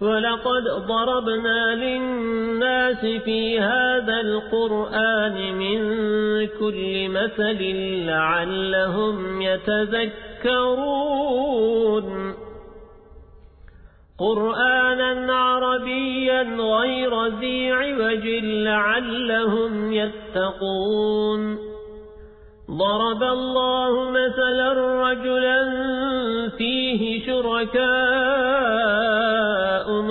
ولقد ضربنا للناس في هذا القرآن من كل مثل لعلهم يتذكرون. قرآنا عربيا غير ذي عوج لعلهم يتقون. ضرب الله مثلا رجلا فيه شركاء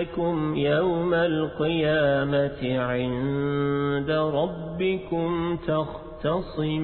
إنكم يوم القيامة عند ربكم تختصمون.